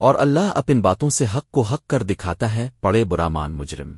اور اللہ اپن باتوں سے حق کو حق کر دکھاتا ہے پڑے برامان مجرم۔